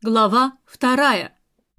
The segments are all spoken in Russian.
Глава вторая.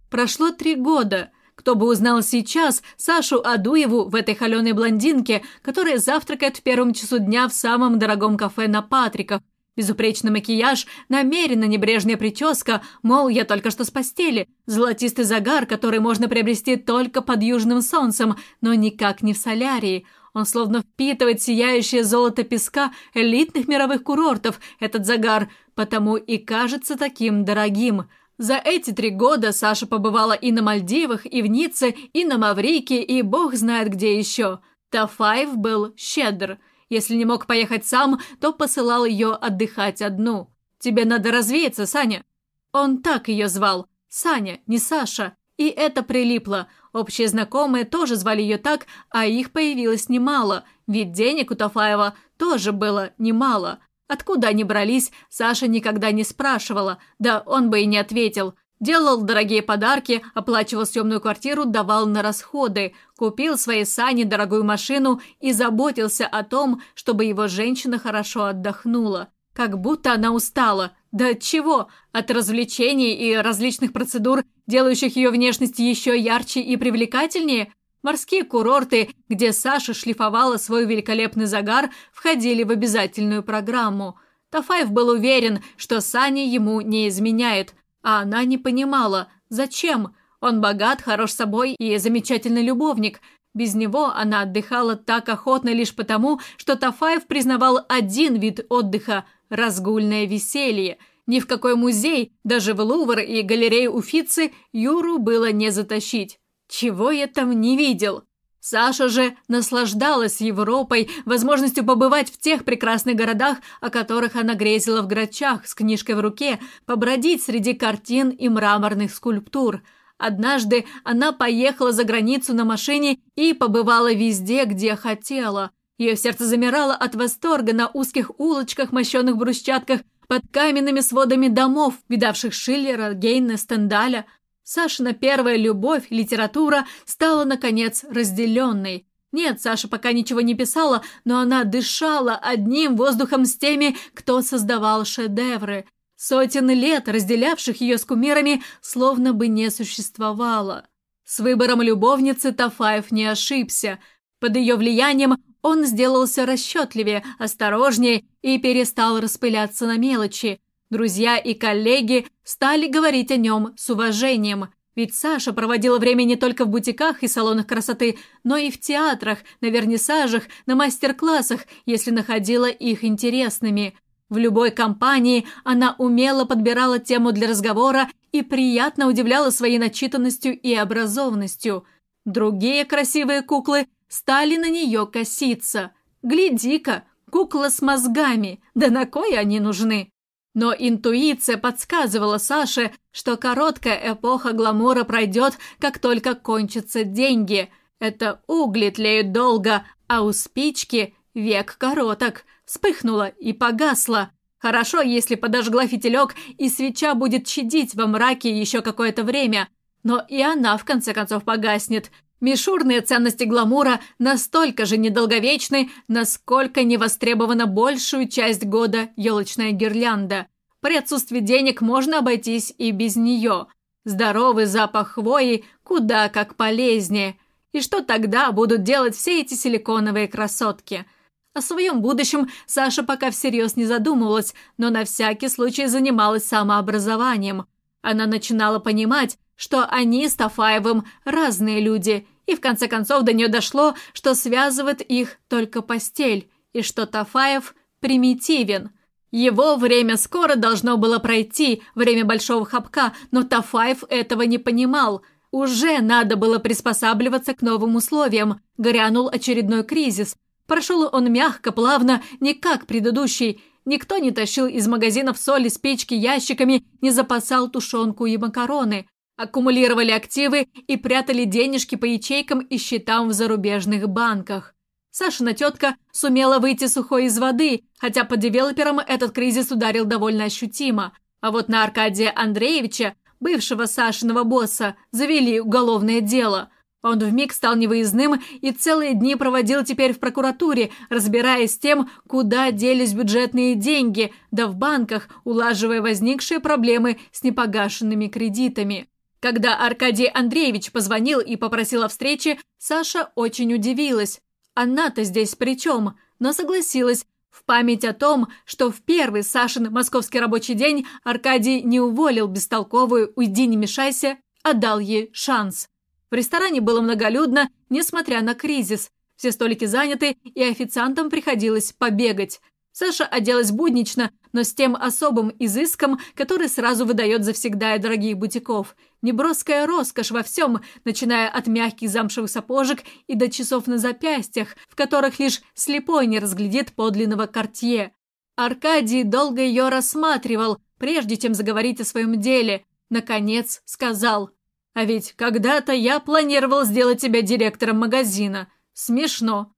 Прошло три года. Кто бы узнал сейчас Сашу Адуеву в этой холеной блондинке, которая завтракает в первом часу дня в самом дорогом кафе на Патриках. Безупречный макияж, намеренно небрежная прическа, мол, я только что с постели, золотистый загар, который можно приобрести только под южным солнцем, но никак не в солярии – он словно впитывает сияющее золото песка элитных мировых курортов, этот загар, потому и кажется таким дорогим. За эти три года Саша побывала и на Мальдивах, и в Ницце, и на Маврике, и бог знает где еще. Тафаев был щедр. Если не мог поехать сам, то посылал ее отдыхать одну. «Тебе надо развеяться, Саня». Он так ее звал. Саня, не Саша. И это прилипло. Общие знакомые тоже звали ее так, а их появилось немало, ведь денег у Тафаева тоже было немало. Откуда они брались, Саша никогда не спрашивала, да он бы и не ответил. Делал дорогие подарки, оплачивал съемную квартиру, давал на расходы, купил своей Сане дорогую машину и заботился о том, чтобы его женщина хорошо отдохнула. Как будто она устала. Да от чего? От развлечений и различных процедур, делающих ее внешность еще ярче и привлекательнее? Морские курорты, где Саша шлифовала свой великолепный загар, входили в обязательную программу. Тафаев был уверен, что Саня ему не изменяет, а она не понимала, зачем. Он богат, хорош собой и замечательный любовник. Без него она отдыхала так охотно лишь потому, что Тафаев признавал один вид отдыха – разгульное веселье. Ни в какой музей, даже в Лувр и галерею Уфицы, Юру было не затащить. Чего я там не видел? Саша же наслаждалась Европой, возможностью побывать в тех прекрасных городах, о которых она грезила в Грачах с книжкой в руке, побродить среди картин и мраморных скульптур. Однажды она поехала за границу на машине и побывала везде, где хотела. Ее сердце замирало от восторга на узких улочках, мощенных брусчатках, под каменными сводами домов, видавших Шиллера, Гейна, Стендаля. Сашина первая любовь, литература, стала, наконец, разделенной. Нет, Саша пока ничего не писала, но она дышала одним воздухом с теми, кто создавал шедевры. Сотен лет, разделявших ее с кумирами, словно бы не существовало. С выбором любовницы Тафаев не ошибся. Под ее влиянием он сделался расчетливее, осторожнее и перестал распыляться на мелочи. Друзья и коллеги стали говорить о нем с уважением. Ведь Саша проводила время не только в бутиках и салонах красоты, но и в театрах, на вернисажах, на мастер-классах, если находила их интересными. В любой компании она умело подбирала тему для разговора и приятно удивляла своей начитанностью и образованностью. Другие красивые куклы – стали на нее коситься. Гляди-ка, кукла с мозгами, да на кой они нужны? Но интуиция подсказывала Саше, что короткая эпоха гламура пройдет, как только кончатся деньги. Это угли тлеют долго, а у спички век короток. Вспыхнула и погасла. Хорошо, если подожгла фитилек, и свеча будет чадить во мраке еще какое-то время. Но и она, в конце концов, погаснет. Мишурные ценности гламура настолько же недолговечны, насколько не востребована большую часть года елочная гирлянда. При отсутствии денег можно обойтись и без нее. Здоровый запах хвои куда как полезнее. И что тогда будут делать все эти силиконовые красотки? О своем будущем Саша пока всерьез не задумывалась, но на всякий случай занималась самообразованием. Она начинала понимать, что они с Тафаевым разные люди, и в конце концов до нее дошло, что связывает их только постель, и что Тафаев примитивен. Его время скоро должно было пройти, время большого хапка, но Тафаев этого не понимал. Уже надо было приспосабливаться к новым условиям. Грянул очередной кризис. Прошел он мягко, плавно, не как предыдущий. Никто не тащил из магазинов соли, спички ящиками, не запасал тушенку и макароны аккумулировали активы и прятали денежки по ячейкам и счетам в зарубежных банках. Сашина тетка сумела выйти сухой из воды, хотя по девелоперам этот кризис ударил довольно ощутимо. А вот на Аркадия Андреевича, бывшего Сашиного босса, завели уголовное дело. Он вмиг стал невыездным и целые дни проводил теперь в прокуратуре, разбираясь с тем, куда делись бюджетные деньги, да в банках, улаживая возникшие проблемы с непогашенными кредитами. Когда Аркадий Андреевич позвонил и попросил о встрече, Саша очень удивилась. Она-то здесь при чем? Но согласилась, в память о том, что в первый Сашин московский рабочий день Аркадий не уволил бестолковую «Уйди, не мешайся», а дал ей шанс. В ресторане было многолюдно, несмотря на кризис. Все столики заняты, и официантам приходилось побегать. Саша оделась буднично, но с тем особым изыском, который сразу выдает завсегда и дорогих бутиков. Неброская роскошь во всем, начиная от мягких замшевых сапожек и до часов на запястьях, в которых лишь слепой не разглядит подлинного кортье. Аркадий долго ее рассматривал, прежде чем заговорить о своем деле. Наконец сказал, «А ведь когда-то я планировал сделать тебя директором магазина. Смешно».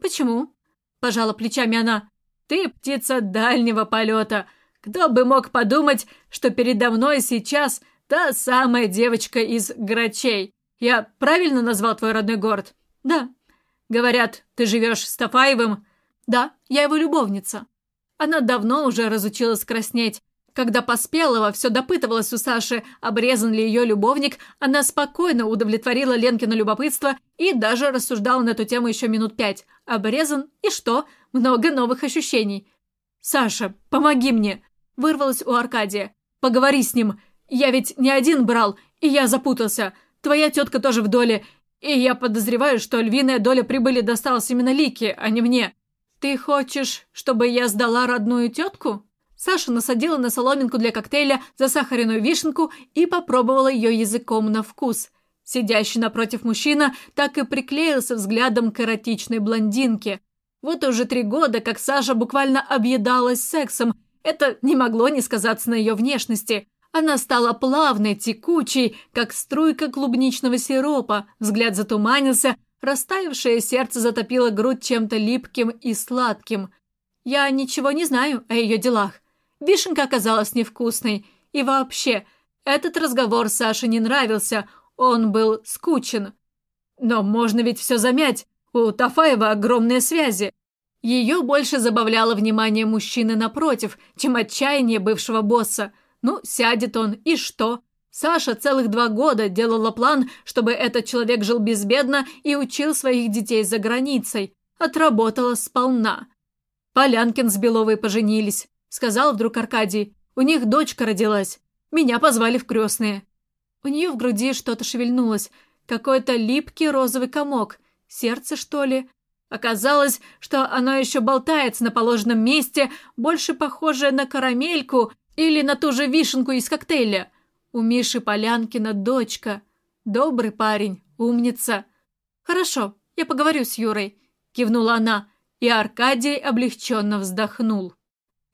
«Почему?» – пожала плечами она. Ты птица дальнего полета. Кто бы мог подумать, что передо мной сейчас та самая девочка из Грачей. Я правильно назвал твой родной город? Да. Говорят, ты живешь с Тафаевым? Да, я его любовница. Она давно уже разучилась краснеть. Когда Поспелова все допытывалась у Саши, обрезан ли ее любовник, она спокойно удовлетворила Ленкино любопытство и даже рассуждала на эту тему еще минут пять. Обрезан и что? Много новых ощущений. «Саша, помоги мне!» – вырвалась у Аркадия. «Поговори с ним. Я ведь не один брал, и я запутался. Твоя тетка тоже в доле, и я подозреваю, что львиная доля прибыли досталась именно Лике, а не мне. Ты хочешь, чтобы я сдала родную тетку?» Саша насадила на соломинку для коктейля засахаренную вишенку и попробовала ее языком на вкус. Сидящий напротив мужчина так и приклеился взглядом к эротичной блондинке. Вот уже три года, как Саша буквально объедалась сексом. Это не могло не сказаться на ее внешности. Она стала плавной, текучей, как струйка клубничного сиропа. Взгляд затуманился, растаявшее сердце затопило грудь чем-то липким и сладким. Я ничего не знаю о ее делах. Вишенка оказалась невкусной. И вообще, этот разговор Саше не нравился, он был скучен. Но можно ведь все замять. У Тафаева огромные связи. Ее больше забавляло внимание мужчины напротив, чем отчаяние бывшего босса. Ну, сядет он, и что? Саша целых два года делала план, чтобы этот человек жил безбедно и учил своих детей за границей. Отработала сполна. Полянкин с Беловой поженились. Сказал вдруг Аркадий. У них дочка родилась. Меня позвали в крестные. У нее в груди что-то шевельнулось. Какой-то липкий розовый комок. Сердце, что ли? Оказалось, что оно еще болтается на положенном месте, больше похожее на карамельку или на ту же вишенку из коктейля. У Миши Полянкина дочка. Добрый парень, умница. Хорошо, я поговорю с Юрой, кивнула она, и Аркадий облегченно вздохнул.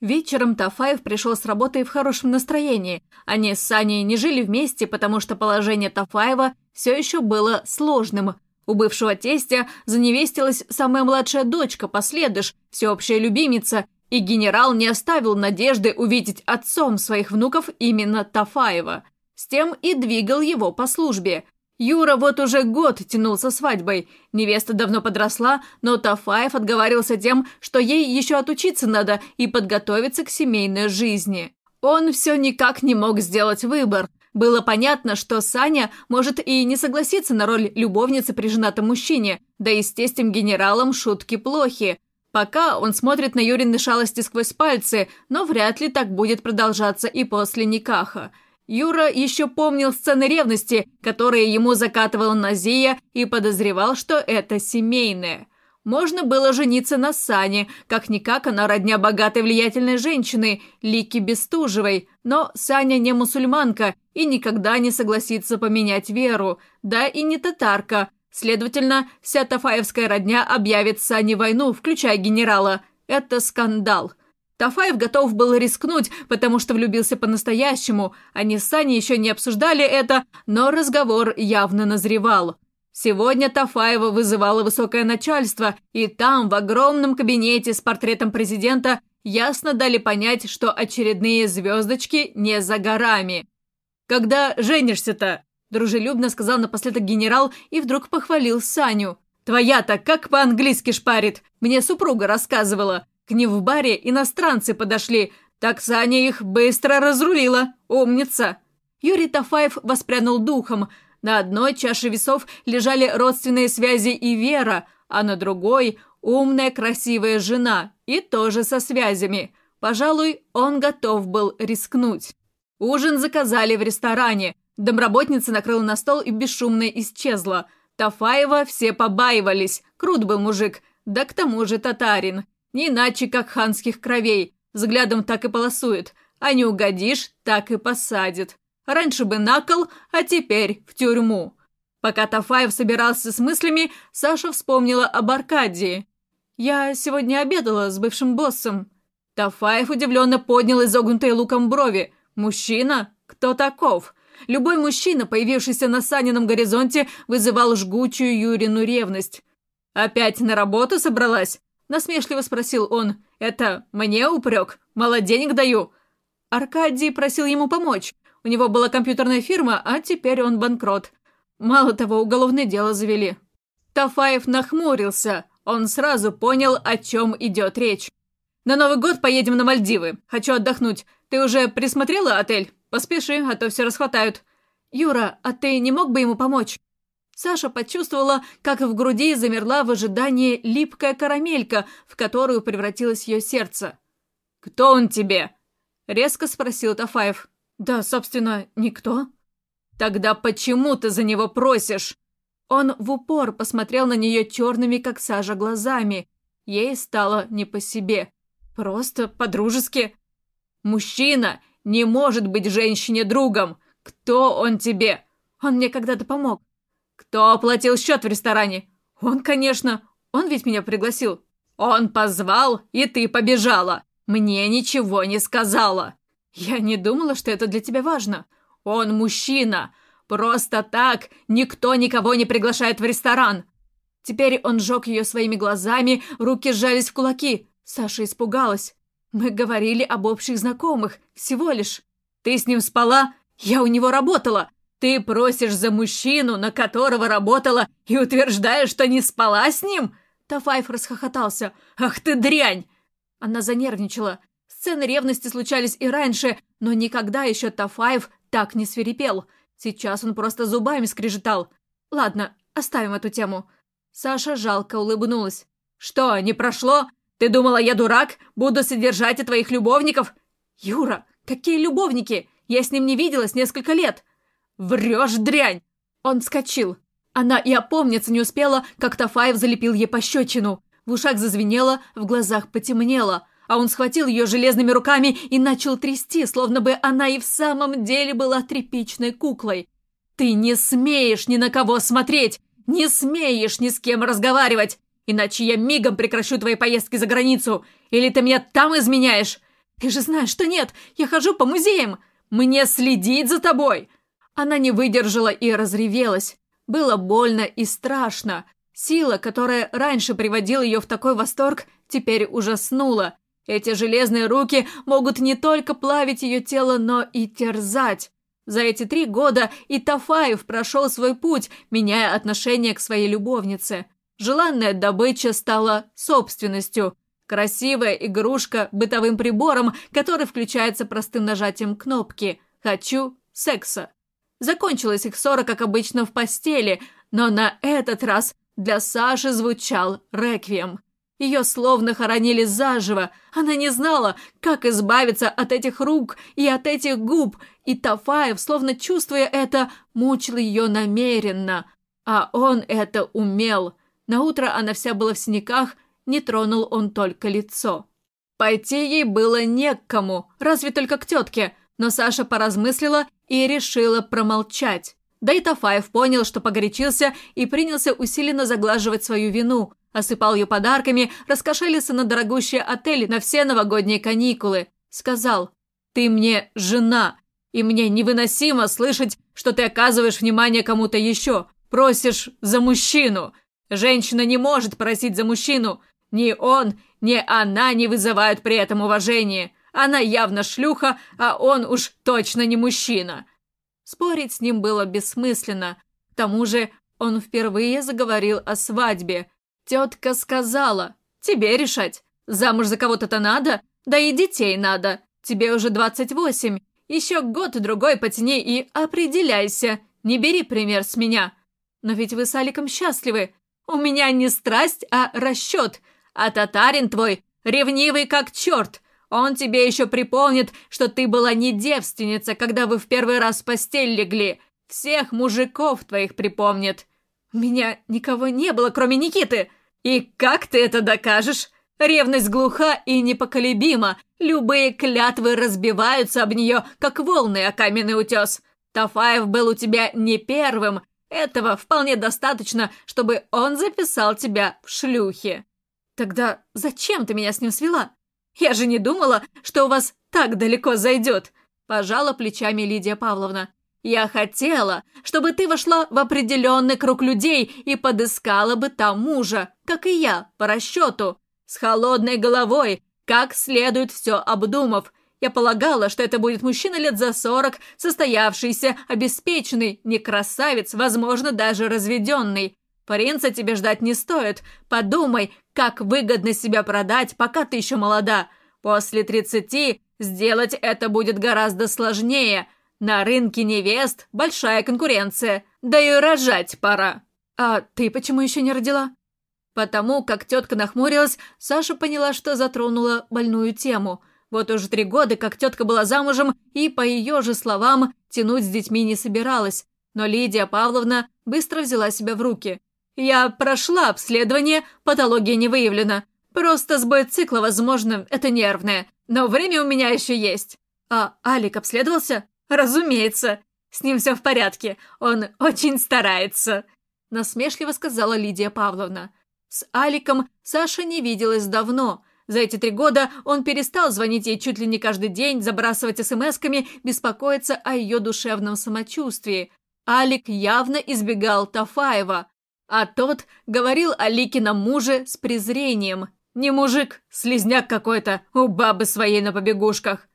Вечером Тафаев пришел с работы в хорошем настроении. Они с Саней не жили вместе, потому что положение Тафаева все еще было сложным. У бывшего тестя заневестилась самая младшая дочка, последыш, всеобщая любимица, и генерал не оставил надежды увидеть отцом своих внуков именно Тафаева. С тем и двигал его по службе. Юра вот уже год тянул со свадьбой. Невеста давно подросла, но Тафаев отговаривался тем, что ей еще отучиться надо и подготовиться к семейной жизни. Он все никак не мог сделать выбор. Было понятно, что Саня может и не согласиться на роль любовницы при женатом мужчине, да и с тестем генералом шутки плохи. Пока он смотрит на Юрины шалости сквозь пальцы, но вряд ли так будет продолжаться и после Никаха. Юра еще помнил сцены ревности, которые ему закатывала Назия, и подозревал, что это семейное. Можно было жениться на Сане, как-никак она родня богатой влиятельной женщины, Лики Бестужевой, но Саня не мусульманка и никогда не согласится поменять веру, да и не татарка. Следовательно, вся тафаевская родня объявит Сане войну, включая генерала. Это скандал. Тафаев готов был рискнуть, потому что влюбился по-настоящему. Они с Саней еще не обсуждали это, но разговор явно назревал. Сегодня Тафаева вызывало высокое начальство, и там, в огромном кабинете с портретом президента, ясно дали понять, что очередные звездочки не за горами. «Когда женишься-то?» – Дружелюбно сказал напоследок генерал и вдруг похвалил Саню. «Твоя-то как по-английски шпарит? Мне супруга рассказывала. К ним в баре иностранцы подошли. Так Саня их быстро разрулила. Умница!» Юрий Тафаев воспрянул духом. На одной чаше весов лежали родственные связи и вера, а на другой – умная красивая жена, и тоже со связями. Пожалуй, он готов был рискнуть. Ужин заказали в ресторане. Домработница накрыла на стол и бесшумно исчезла. Тафаева все побаивались. Крут был мужик. Да к тому же татарин. Не иначе, как ханских кровей. Взглядом так и полосует. А не угодишь, так и посадит. Раньше бы на кол, а теперь в тюрьму. Пока Тафаев собирался с мыслями, Саша вспомнила об Аркадии. «Я сегодня обедала с бывшим боссом». Тафаев удивленно поднял изогнутые луком брови. «Мужчина? Кто таков?» Любой мужчина, появившийся на Санином горизонте, вызывал жгучую Юрину ревность. «Опять на работу собралась?» – насмешливо спросил он. «Это мне упрек? Мало денег даю?» Аркадий просил ему помочь. У него была компьютерная фирма, а теперь он банкрот. Мало того, уголовное дело завели. Тафаев нахмурился. Он сразу понял, о чем идет речь. «На Новый год поедем на Мальдивы. Хочу отдохнуть. Ты уже присмотрела отель? Поспеши, а то все расхватают». «Юра, а ты не мог бы ему помочь?» Саша почувствовала, как в груди замерла в ожидании липкая карамелька, в которую превратилось ее сердце. «Кто он тебе?» — резко спросил Тафаев. «Да, собственно, никто». «Тогда почему ты за него просишь?» Он в упор посмотрел на нее черными, как сажа, глазами. Ей стало не по себе. Просто по-дружески. «Мужчина не может быть женщине другом. Кто он тебе?» «Он мне когда-то помог». «Кто оплатил счет в ресторане?» «Он, конечно. Он ведь меня пригласил». «Он позвал, и ты побежала. Мне ничего не сказала». «Я не думала, что это для тебя важно». «Он мужчина. Просто так никто никого не приглашает в ресторан!» Теперь он сжег ее своими глазами, руки сжались в кулаки. Саша испугалась. «Мы говорили об общих знакомых, всего лишь. Ты с ним спала? Я у него работала. Ты просишь за мужчину, на которого работала, и утверждаешь, что не спала с ним?» Тафаев расхохотался. «Ах ты дрянь!» Она занервничала. Сцены ревности случались и раньше, но никогда еще Тафаев так не свирепел. Сейчас он просто зубами скрежетал. Ладно, оставим эту тему. Саша жалко улыбнулась. «Что, не прошло? Ты думала, я дурак? Буду содержать и твоих любовников?» «Юра, какие любовники? Я с ним не виделась несколько лет». «Врешь, дрянь!» Он вскочил. Она и опомниться не успела, как Тафаев залепил ей пощечину. В ушах зазвенело, в глазах потемнело а он схватил ее железными руками и начал трясти, словно бы она и в самом деле была тряпичной куклой. «Ты не смеешь ни на кого смотреть! Не смеешь ни с кем разговаривать! Иначе я мигом прекращу твои поездки за границу! Или ты меня там изменяешь? Ты же знаешь, что нет! Я хожу по музеям! Мне следить за тобой!» Она не выдержала и разревелась. Было больно и страшно. Сила, которая раньше приводила ее в такой восторг, теперь ужаснула. Эти железные руки могут не только плавить ее тело, но и терзать. За эти три года и Тафаев прошел свой путь, меняя отношение к своей любовнице. Желанная добыча стала собственностью. Красивая игрушка бытовым прибором, который включается простым нажатием кнопки «Хочу секса». Закончилась их ссора, как обычно, в постели, но на этот раз для Саши звучал реквием – ее словно хоронили заживо. Она не знала, как избавиться от этих рук и от этих губ, и Тафаев, словно чувствуя это, мучил ее намеренно. А он это умел. Наутро она вся была в синяках, не тронул он только лицо. Пойти ей было не к кому, разве только к тетке, но Саша поразмыслила и решила промолчать. Да и Тафаев понял, что погорячился и принялся усиленно заглаживать свою вину – Осыпал ее подарками, раскошелился на дорогущий отель на все новогодние каникулы. Сказал, «Ты мне жена, и мне невыносимо слышать, что ты оказываешь внимание кому-то еще, просишь за мужчину. Женщина не может просить за мужчину. Ни он, ни она не вызывают при этом уважения. Она явно шлюха, а он уж точно не мужчина». Спорить с ним было бессмысленно. К тому же он впервые заговорил о свадьбе. Тетка сказала, тебе решать, замуж за кого-то-то надо, да и детей надо. Тебе уже двадцать восемь, еще год-другой потяни и определяйся, не бери пример с меня. Но ведь вы с Аликом счастливы. У меня не страсть, а расчет. А татарин твой ревнивый как черт. Он тебе еще припомнит, что ты была не девственница, когда вы в первый раз в постель легли. Всех мужиков твоих припомнит. Меня никого не было, кроме Никиты. И как ты это докажешь? Ревность глуха и непоколебима. Любые клятвы разбиваются об нее, как волны о каменный утес. Тафаев был у тебя не первым. Этого вполне достаточно, чтобы он записал тебя в шлюхи. Тогда зачем ты меня с ним свела? Я же не думала, что у вас так далеко зайдет!» Пожала плечами Лидия Павловна. «Я хотела, чтобы ты вошла в определенный круг людей и подыскала бы там мужа, как и я, по расчету, с холодной головой, как следует все обдумав. Я полагала, что это будет мужчина лет за сорок, состоявшийся, обеспеченный, не красавец, возможно, даже разведенный. Принца тебе ждать не стоит. Подумай, как выгодно себя продать, пока ты еще молода. После тридцати сделать это будет гораздо сложнее. На рынке невест большая конкуренция. Да и рожать пора. А ты почему еще не родила? Потому как тетка нахмурилась, Саша поняла, что затронула больную тему. Вот уже три года, как тетка была замужем, и, по ее же словам, тянуть с детьми не собиралась. Но Лидия Павловна быстро взяла себя в руки. Я прошла обследование, патология не выявлена. Просто сбой цикла, возможно, это нервное. Но время у меня еще есть. А Алик обследовался? Разумеется. С ним все в порядке. Он очень старается. Насмешливо сказала Лидия Павловна. С Аликом Саша не виделась давно. За эти три года он перестал звонить ей чуть ли не каждый день, забрасывать смс-ками, беспокоиться о ее душевном самочувствии. Алик явно избегал Тафаева. А тот говорил о Ликином муже с презрением. Не мужик, слезняк какой-то, у бабы своей на побегушках.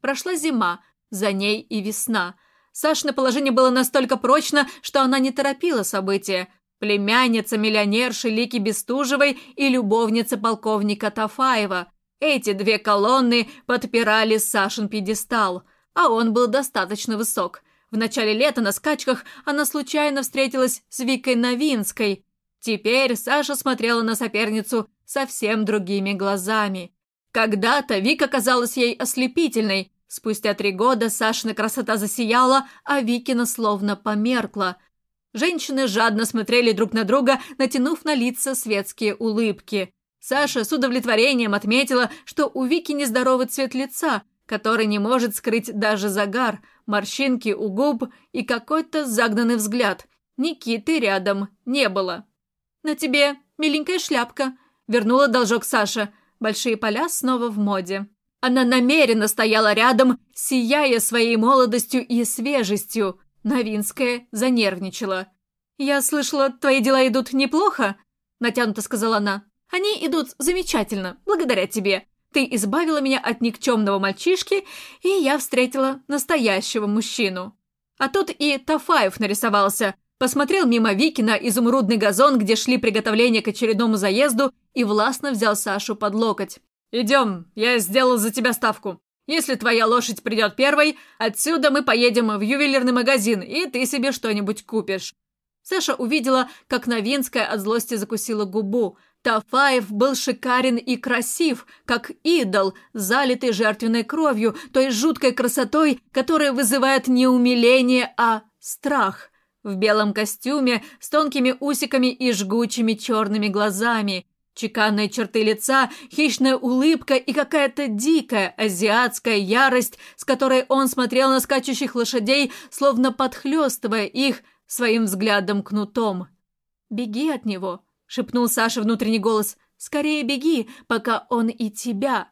Прошла зима, за ней и весна. Сашное положение было настолько прочно, что она не торопила события. Племянница миллионерши Лики Бестужевой и любовница полковника Тафаева. Эти две колонны подпирали Сашин пьедестал, а он был достаточно высок – в начале лета на скачках она случайно встретилась с Викой Новинской. Теперь Саша смотрела на соперницу совсем другими глазами. Когда-то Вика казалась ей ослепительной. Спустя три года Сашина красота засияла, а Викина словно померкла. Женщины жадно смотрели друг на друга, натянув на лица светские улыбки. Саша с удовлетворением отметила, что у Вики нездоровый цвет лица, который не может скрыть даже загар, морщинки у губ и какой-то загнанный взгляд. Никиты рядом не было. «На тебе миленькая шляпка», — вернула должок Саша. Большие поля снова в моде. Она намеренно стояла рядом, сияя своей молодостью и свежестью. Новинская занервничала. «Я слышала, твои дела идут неплохо?» – натянуто сказала она. «Они идут замечательно, благодаря тебе. Ты избавила меня от никчемного мальчишки, и я встретила настоящего мужчину. А тут и Тафаев нарисовался. Посмотрел мимо Вики на изумрудный газон, где шли приготовления к очередному заезду, и властно взял Сашу под локоть. «Идем, я сделал за тебя ставку. Если твоя лошадь придет первой, отсюда мы поедем в ювелирный магазин, и ты себе что-нибудь купишь». Саша увидела, как Новинская от злости закусила губу – Тафаев был шикарен и красив, как идол, залитый жертвенной кровью, той жуткой красотой, которая вызывает не умиление, а страх. В белом костюме, с тонкими усиками и жгучими черными глазами. Чеканные черты лица, хищная улыбка и какая-то дикая азиатская ярость, с которой он смотрел на скачущих лошадей, словно подхлестывая их своим взглядом кнутом. «Беги от него», шепнул Саша внутренний голос. «Скорее беги, пока он и тебя».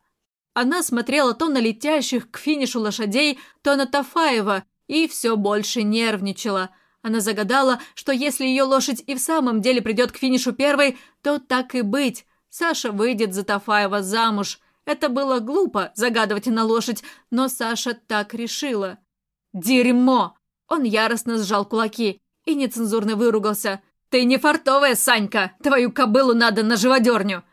Она смотрела то на летящих к финишу лошадей, то на Тафаева и все больше нервничала. Она загадала, что если ее лошадь и в самом деле придет к финишу первой, то так и быть. Саша выйдет за Тафаева замуж. Это было глупо загадывать на лошадь, но Саша так решила. «Дерьмо!» Он яростно сжал кулаки и нецензурно выругался. «Ты не фартовая, Санька! Твою кобылу надо на живодерню!»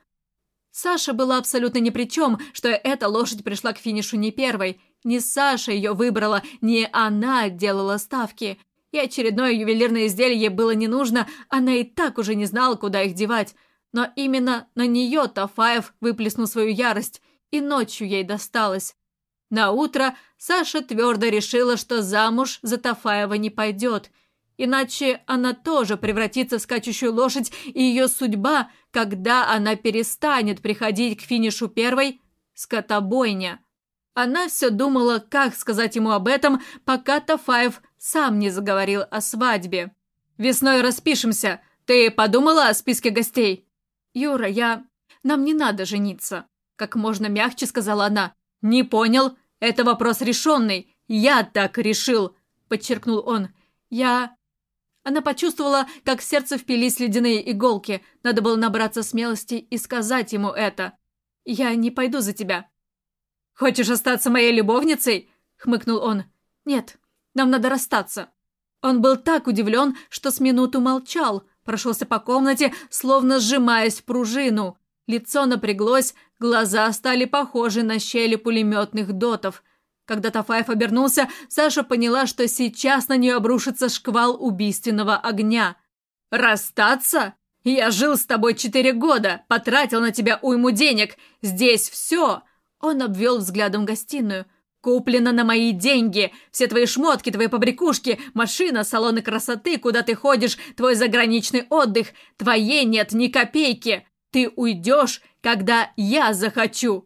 Саша была абсолютно ни при чем, что эта лошадь пришла к финишу не первой. Не Саша ее выбрала, не она делала ставки. И очередное ювелирное изделие ей было не нужно, она и так уже не знала, куда их девать. Но именно на нее Тафаев выплеснул свою ярость, и ночью ей досталось. На утро Саша твердо решила, что замуж за Тафаева не пойдет, иначе она тоже превратится в скачущую лошадь, и ее судьба, когда она перестанет приходить к финишу первой, скотобойня. Она все думала, как сказать ему об этом, пока Тафаев сам не заговорил о свадьбе. «Весной распишемся. Ты подумала о списке гостей?» «Юра, я... Нам не надо жениться», — как можно мягче сказала она. «Не понял. Это вопрос решенный. Я так решил», — подчеркнул он. «Я...» Она почувствовала, как в сердце впились ледяные иголки. Надо было набраться смелости и сказать ему это. «Я не пойду за тебя». «Хочешь остаться моей любовницей?» — хмыкнул он. «Нет, нам надо расстаться». Он был так удивлен, что с минуту молчал, прошелся по комнате, словно сжимаясь в пружину. Лицо напряглось, глаза стали похожи на щели пулеметных дотов. Когда Тафаев обернулся, Саша поняла, что сейчас на нее обрушится шквал убийственного огня. «Расстаться? Я жил с тобой четыре года, потратил на тебя уйму денег. Здесь все!» Он обвел взглядом гостиную – Куплено на мои деньги. Все твои шмотки, твои побрякушки, машина, салоны красоты, куда ты ходишь, твой заграничный отдых. Твоей нет ни копейки. Ты уйдешь, когда я захочу.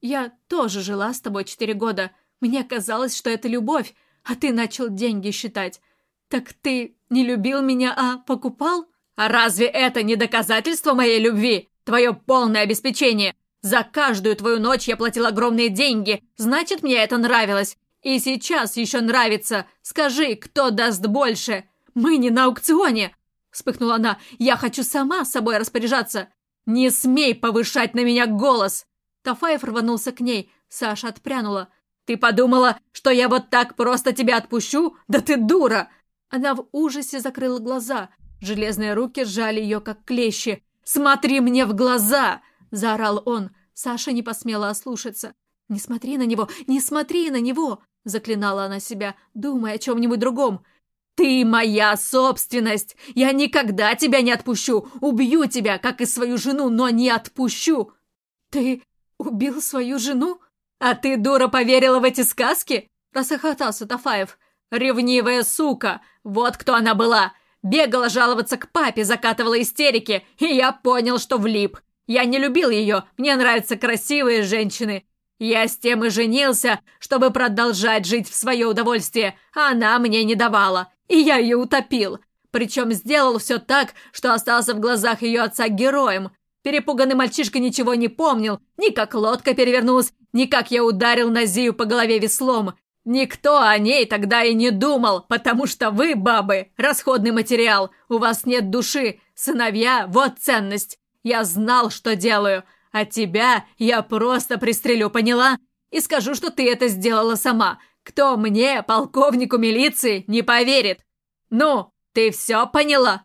Я тоже жила с тобой четыре года. Мне казалось, что это любовь, а ты начал деньги считать. Так ты не любил меня, а покупал? А разве это не доказательство моей любви? Твое полное обеспечение. За каждую твою ночь я платил огромные деньги, значит, мне это нравилось. И сейчас еще нравится. Скажи, кто даст больше? Мы не на аукционе!» Вспыхнула она. «Я хочу сама с собой распоряжаться!» «Не смей повышать на меня голос!» Тафаев рванулся к ней. Саша отпрянула. «Ты подумала, что я вот так просто тебя отпущу? Да ты дура!» Она в ужасе закрыла глаза. Железные руки сжали ее, как клещи. «Смотри мне в глаза!» – заорал он. Саша не посмела ослушаться. «Не смотри на него! Не смотри на него!» – заклинала она себя, думая о чем-нибудь другом. «Ты моя собственность! Я никогда тебя не отпущу! Убью тебя, как и свою жену, но не отпущу!» «Ты убил свою жену? А ты, дура, поверила в эти сказки?» – расхохотался Тафаев. «Ревнивая сука! Вот кто она была! Бегала жаловаться к папе, закатывала истерики, и я понял, что влип. Я не любил ее, мне нравятся красивые женщины. Я с тем и женился, чтобы продолжать жить в свое удовольствие, а она мне не давала, и я ее утопил. Причем сделал все так, что остался в глазах ее отца героем. Перепуганный мальчишка ничего не помнил, ни как лодка перевернулась, ни как я ударил Назию по голове веслом. Никто о ней тогда и не думал, потому что вы, бабы, расходный материал, у вас нет души, сыновья – вот ценность. Я знал, что делаю, а тебя я просто пристрелю, поняла? И скажу, что ты это сделала сама. Кто мне, полковнику милиции, не поверит? Ну, ты все поняла?»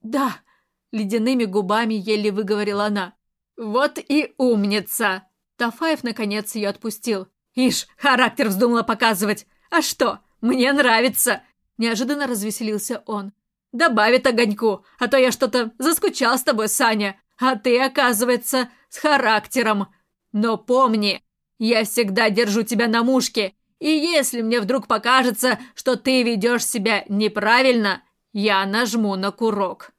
«Да», — ледяными губами еле выговорила она. «Вот и умница!» Тафаев, наконец, ее отпустил. «Ишь, характер вздумала показывать. А что, мне нравится!» Неожиданно развеселился он. Добавит огоньку, а то я что-то заскучал с тобой, Саня, а ты, оказывается, с характером. Но помни, я всегда держу тебя на мушке, и если мне вдруг покажется, что ты ведешь себя неправильно, я нажму на курок».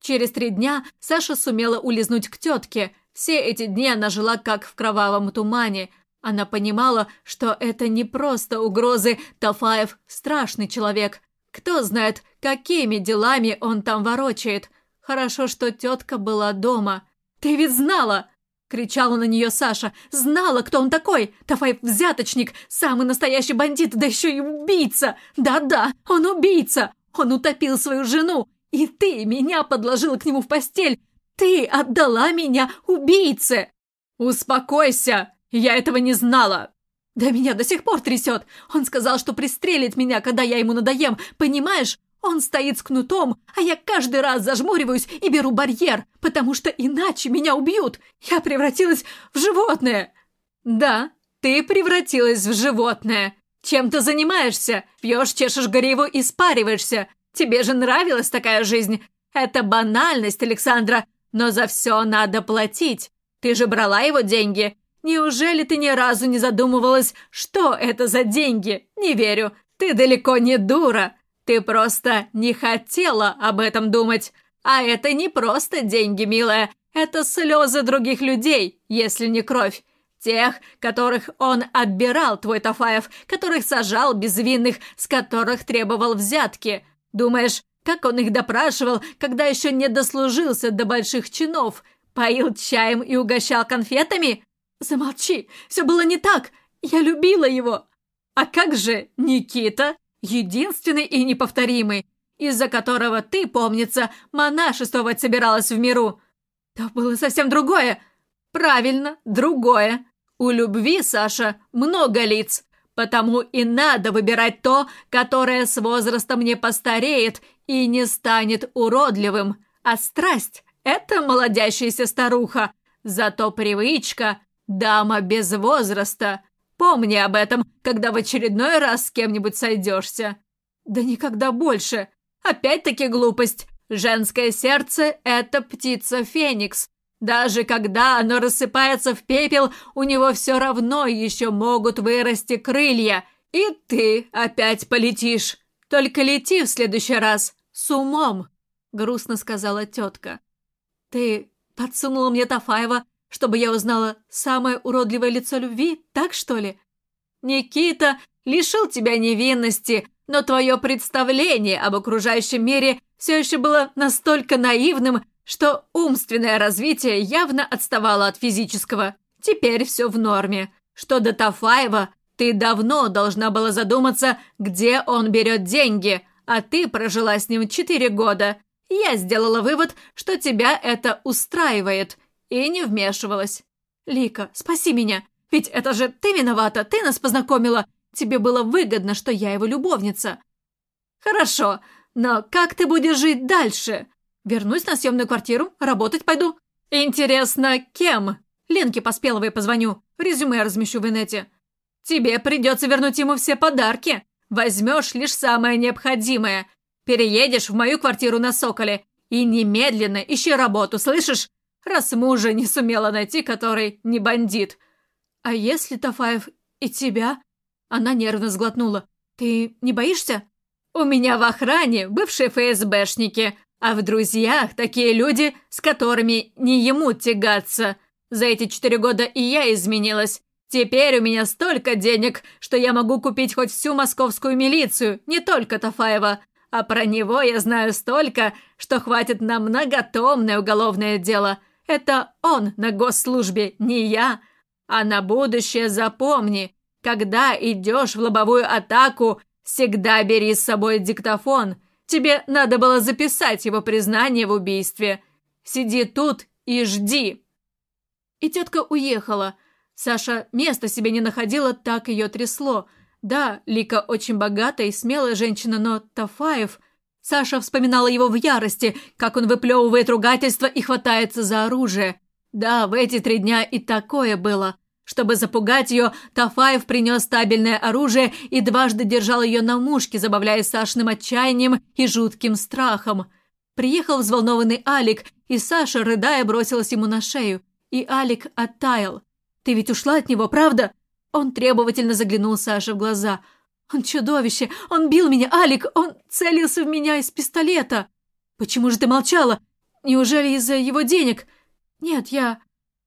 Через три дня Саша сумела улизнуть к тетке. Все эти дни она жила как в кровавом тумане. Она понимала, что это не просто угрозы, Тафаев – страшный человек. Кто знает, какими делами он там ворочает. Хорошо, что тетка была дома. «Ты ведь знала!» — кричала на нее Саша. «Знала, кто он такой! Тафай взяточник, самый настоящий бандит, да еще и убийца! Да-да, он убийца! Он утопил свою жену! И ты меня подложила к нему в постель! Ты отдала меня убийце!» «Успокойся! Я этого не знала!» Да меня до сих пор трясет. Он сказал, что пристрелит меня, когда я ему надоем. Понимаешь? Он стоит с кнутом, а я каждый раз зажмуриваюсь и беру барьер, потому что иначе меня убьют. Я превратилась в животное. Да, ты превратилась в животное. Чем ты занимаешься? Пьешь, чешешь гриву и спариваешься. Тебе же нравилась такая жизнь. Это банальность, Александра, но за все надо платить. Ты же брала его деньги. Неужели ты ни разу не задумывалась, что это за деньги? Не верю. Ты далеко не дура. Ты просто не хотела об этом думать. А это не просто деньги, милая. Это слезы других людей, если не кровь. Тех, которых он отбирал, твой Тафаев, которых сажал безвинных, с которых требовал взятки. Думаешь, как он их допрашивал, когда еще не дослужился до больших чинов? Поил чаем и угощал конфетами? Замолчи, все было не так. Я любила его. А как же Никита, единственный и неповторимый, из-за которого ты, помнится, монашествовать собиралась в миру? То было совсем другое. Правильно, другое. У любви, Саша, много лиц, потому и надо выбирать то, которое с возрастом не постареет и не станет уродливым. А страсть – это молодящаяся старуха, зато привычка – дама без возраста. Помни об этом, когда в очередной раз с кем-нибудь сойдешься. Да никогда больше. Опять-таки глупость. Женское сердце – это птица Феникс. Даже когда оно рассыпается в пепел, у него все равно еще могут вырасти крылья. И ты опять полетишь. Только лети в следующий раз с умом, грустно сказала тетка. Ты подсунула мне Тафаева, чтобы я узнала самое уродливое лицо любви, так что ли? Никита лишил тебя невинности, но твое представление об окружающем мире все еще было настолько наивным, что умственное развитие явно отставало от физического. Теперь все в норме. Что до Тафаева, ты давно должна была задуматься, где он берет деньги, а ты прожила с ним четыре года. Я сделала вывод, что тебя это устраивает, и не вмешивалась. Лика, спаси меня, ведь это же ты виновата, ты нас познакомила. Тебе было выгодно, что я его любовница. Хорошо, но как ты будешь жить дальше? Вернусь на съемную квартиру, работать пойду. Интересно, кем? Ленке Поспеловой позвоню, резюме размещу в инете. Тебе придется вернуть ему все подарки. Возьмешь лишь самое необходимое. Переедешь в мою квартиру на Соколе и немедленно ищи работу, слышишь? Раз мужа не сумела найти, который не бандит. А если Тафаев и тебя? Она нервно сглотнула. Ты не боишься? У меня в охране бывшие ФСБшники, а в друзьях такие люди, с которыми не ему тягаться. За эти четыре года и я изменилась. Теперь у меня столько денег, что я могу купить хоть всю московскую милицию, не только Тафаева. А про него я знаю столько, что хватит на многотомное уголовное дело. Это он на госслужбе, не я. А на будущее запомни, когда идешь в лобовую атаку, всегда бери с собой диктофон – Тебе надо было записать его признание в убийстве. Сиди тут и жди». И тетка уехала. Саша места себе не находила, так ее трясло. Да, Лика очень богатая и смелая женщина, но Тафаев... Саша вспоминала его в ярости, как он выплевывает ругательство и хватается за оружие. Да, в эти три дня и такое было. Чтобы запугать ее, Тафаев принес стабильное оружие и дважды держал ее на мушке, забавляясь Сашным отчаянием и жутким страхом. Приехал взволнованный Алик, и Саша, рыдая, бросилась ему на шею. И Алик оттаял. «Ты ведь ушла от него, правда?» Он требовательно заглянул Саше в глаза. «Он чудовище! Он бил меня, Алик! Он целился в меня из пистолета!» «Почему же ты молчала? Неужели из-за его денег?» «Нет, я...»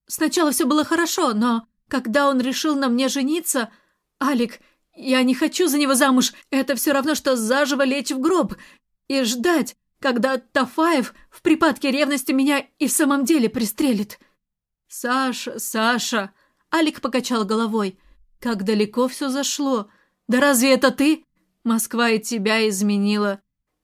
«Сначала все было хорошо, но...» Когда он решил на мне жениться... Алик, я не хочу за него замуж. Это все равно, что заживо лечь в гроб и ждать, когда Тафаев в припадке ревности меня и в самом деле пристрелит. Саша, Саша... Алик покачал головой. Как далеко все зашло. Да разве это ты? Москва и тебя изменила.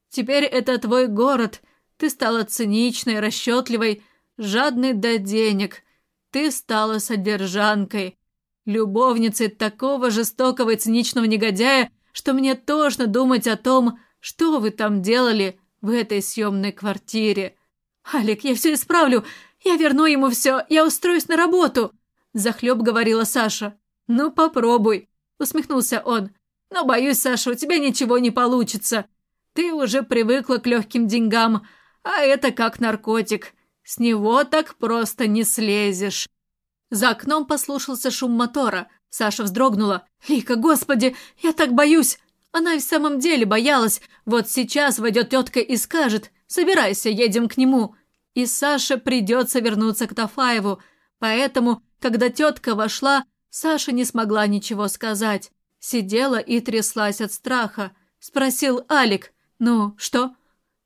Теперь это твой город. Ты стала циничной, расчетливой, жадной до денег. Ты стала содержанкой. любовницей такого жестокого и циничного негодяя, что мне тошно думать о том, что вы там делали в этой съемной квартире. Алик, я все исправлю, я верну ему все, я устроюсь на работу, захлеб говорила Саша. Ну, попробуй, усмехнулся он. Но боюсь, Саша, у тебя ничего не получится. Ты уже привыкла к легким деньгам, а это как наркотик. С него так просто не слезешь. За окном послушался шум мотора. Саша вздрогнула. «Лика, господи, я так боюсь!» Она и в самом деле боялась. Вот сейчас войдет тетка и скажет «Собирайся, едем к нему». И Саше придется вернуться к Тафаеву. Поэтому, когда тетка вошла, Саша не смогла ничего сказать. Сидела и тряслась от страха. Спросил Алик. «Ну, что?»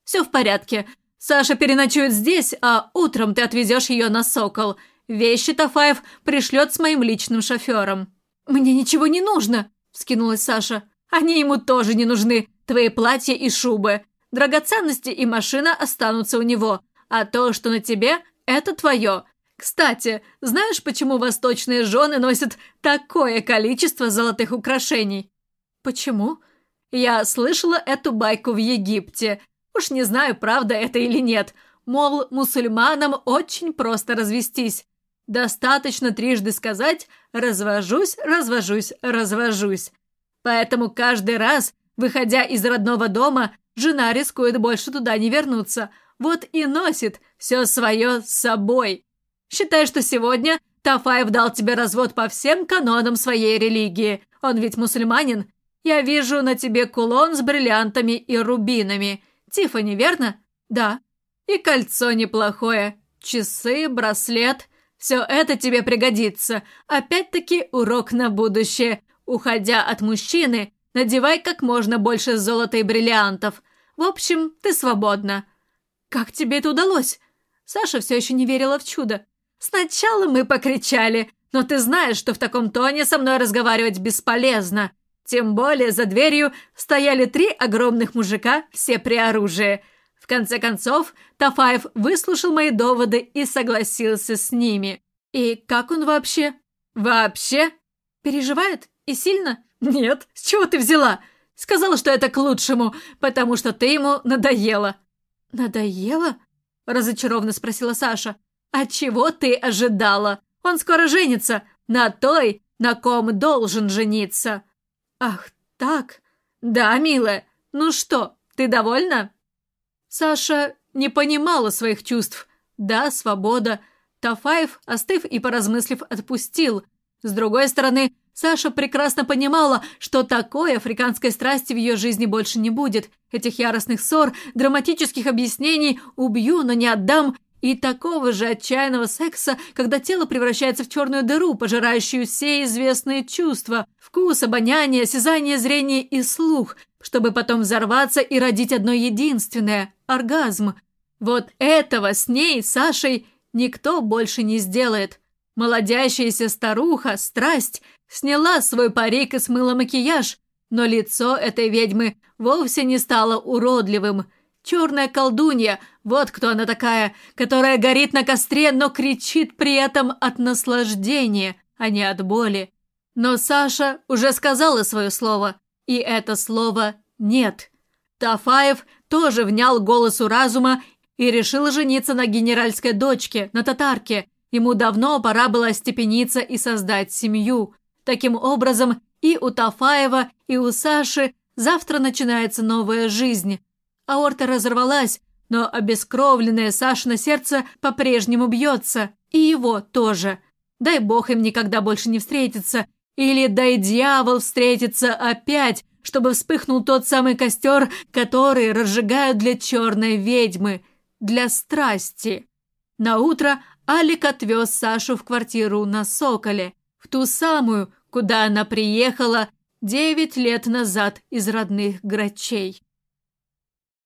«Все в порядке. Саша переночует здесь, а утром ты отвезешь ее на Сокол. Вещи Тафаев пришлет с моим личным шофером». «Мне ничего не нужно», – вскинулась Саша. «Они ему тоже не нужны, твои платья и шубы. Драгоценности и машина останутся у него, а то, что на тебе, это твое. Кстати, знаешь, почему восточные жены носят такое количество золотых украшений?» «Почему?» «Я слышала эту байку в Египте. Уж не знаю, правда это или нет. Мол, мусульманам очень просто развестись. Достаточно трижды сказать «развожусь, развожусь, развожусь». Поэтому каждый раз, выходя из родного дома, жена рискует больше туда не вернуться. Вот и носит все свое с собой. Считай, что сегодня Тафаев дал тебе развод по всем канонам своей религии. Он ведь мусульманин. Я вижу на тебе кулон с бриллиантами и рубинами. Тиффани, верно? Да. И кольцо неплохое. Часы, браслет. Все это тебе пригодится. Опять-таки урок на будущее. Уходя от мужчины, надевай как можно больше золота и бриллиантов. В общем, ты свободна. Как тебе это удалось? Саша все еще не верила в чудо. Сначала мы покричали, но ты знаешь, что в таком тоне со мной разговаривать бесполезно. Тем более за дверью стояли три огромных мужика, все при оружии. В конце концов, Тафаев выслушал мои доводы и согласился с ними. И как он вообще? Вообще? Переживает? И сильно? Нет. С чего ты взяла? Сказала, что это к лучшему, потому что ты ему надоела. Надоела? Разочарованно спросила Саша. А чего ты ожидала? Он скоро женится на той, на ком должен жениться. Ах, так? Да, милая. Ну что, ты довольна? Саша не понимала своих чувств. Да, свобода. Тафаев, остыв и поразмыслив, отпустил. С другой стороны, Саша прекрасно понимала, что такой африканской страсти в ее жизни больше не будет. Этих яростных ссор, драматических объяснений «убью, но не отдам» и такого же отчаянного секса, когда тело превращается в черную дыру, пожирающую все известные чувства – вкус, обоняние, осязание, зрение и слух, чтобы потом взорваться и родить одно единственное – оргазм. Вот этого с ней, Сашей, никто больше не сделает. Молодящаяся старуха, страсть, сняла свой парик и смыла макияж, но лицо этой ведьмы вовсе не стало уродливым. Черная колдунья, вот кто она такая, которая горит на костре, но кричит при этом от наслаждения, а не от боли. Но Саша уже сказала свое слово, и это слово «нет». Тафаев тоже внял голосу разума и решил жениться на генеральской дочке, на татарке. Ему давно пора было степениться и создать семью. Таким образом, и у Тафаева, и у Саши завтра начинается новая жизнь. Аорта разорвалась, но обескровленное Сашино сердце по-прежнему бьется, и его тоже. Дай бог им никогда больше не встретиться, или дай дьявол встретиться опять, чтобы вспыхнул тот самый костер, который разжигают для черной ведьмы, для страсти. На утро Алик отвез Сашу в квартиру на Соколе, в ту самую, куда она приехала девять лет назад из родных грачей.